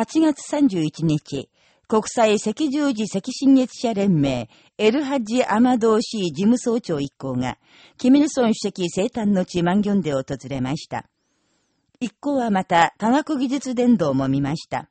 8月31日、国際赤十字赤新月社連盟、エルハッジ・アマドーシー事務総長一行が、キミルソン主席生誕の地マンギョンで訪れました。一行はまた、科学技術伝道も見ました。